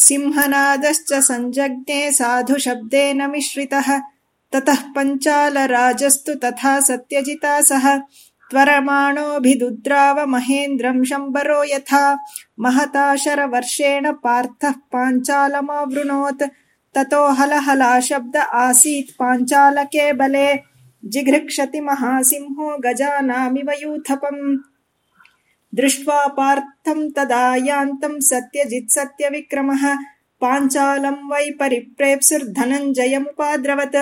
सिंहनादश्च सञ्जज्ञे साधुशब्देन मिश्रितः। ततः पञ्चालराजस्तु तथा सत्यजिता सह। त्वरमाणोऽभिदुद्राव महेन्द्रम् शम्बरो यथा। महता शरवर्षेण पार्थः पाञ्चालमावृणोत्। ततो हलहलाशब्द आसीत् पाञ्चालके बले। जिघृक्षति महासिंहो गजानामिव यूथपम् दृष्ट्वा पार्थम् तदा यान्तम् सत्यजित् सत्यविक्रमः। पाञ्चालम् वै परिप्रेप्सुर्धनञ्जयमुपाद्रवत्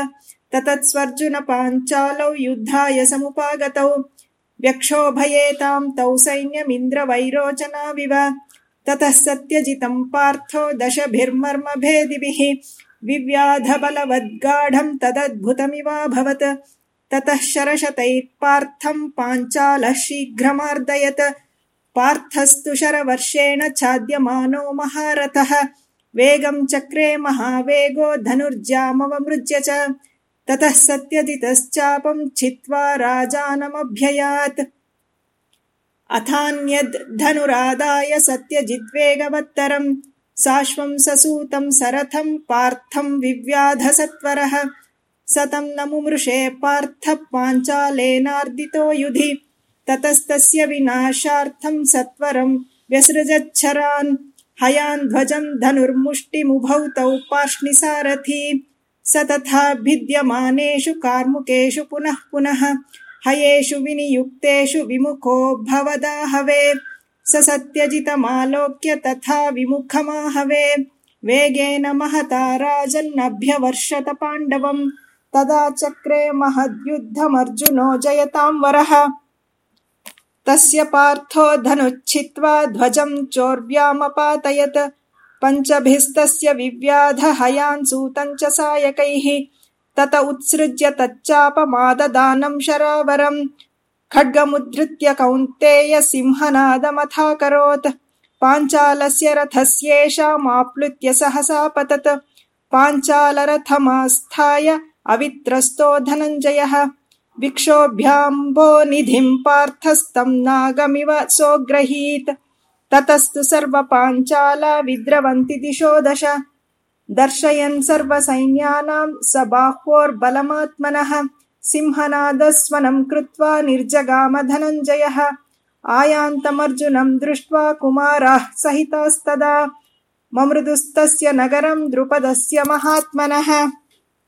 ततत्स्वर्जुन पाञ्चालौ युद्धाय समुपागतौ। व्यक्षोभयेताम् तौ सैन्यमिन्द्रवैरोचनाविव। ततः सत्यजितम् पार्थो दशभिर्मर्मभेदिभिः। विव्याधबलवद्गाढम् तदद्भुतमिवाभवत्। ततः शरशतैः पार्थम् पाञ्चालः शीघ्रमार्दयत् पार्थस्तु शरवर्षेण छाद्यमानो महारथः। वेगम् चक्रे महावेगो धनुर्जामवमृज्य च। ततः सत्यजितश्चापम् छित्त्वा राजानमभ्ययात्। अथान्यद् धनुरादाय सत्यजिद्वेगवत्तरम् साश्वम् ससूतम् सरथम् पार्थम् विव्याधसत्वरः। सतम् न मुमृषे पार्थः पाञ्चालेनार्दितो युधि ततस्तस्य विनाशार्थम् सत्वरम् व्यसृजच्छरान् हयान् ध्वजम् धनुर्मुष्टिमुभौ तौ पार्ष्णिसारथी स तथा भिद्यमानेषु कार्मुकेषु पुनः पुनः हयेषु विनियुक्तेषु विमुखो भवदाहवे। स सत्यजितमालोक्य तथा विमुखमाहवे। वेगेन महता राजन्नभ्यवर्षत पाण्डवम्। तदा चक्रे महद्युद्धमर्जुनो जयताम् वरः तस्य पार्थो धनुच्छित्वा ध्वजम् चोर्व्यामपातयत्। पञ्चभिस्तस्य विव्याध हयान् सूतम् च सायकैः। तत उत्सृज्य तच्चापमाददानम् शरावरम् खड्गमुद्धृत्य कौन्तेय सिंहनादमथाकरोत्। पाञ्चालस्य रथस्येषामाप्लुत्य सहसा पतत्। पाञ्चालरथमास्थाय अवित्रस्तो धनञ्जयः विक्षोभ्याम्भो निधिम् पार्थस्तम् नागमिव सोऽग्रहीत् ततस्तु सर्वपाञ्चाला विद्रवन्ति दिशो दश। दर्शयन् सर्वसैन्यानाम् स बाह्वोर्बलमात्मनः सिंहनादस्वनम् कृत्वा निर्जगाम धनञ्जयः आयान्तमर्जुनम् दृष्ट्वा कुमाराः सहितास्तदा। ममृदुस्तस्य नगरम् द्रुपदस्य महात्मनः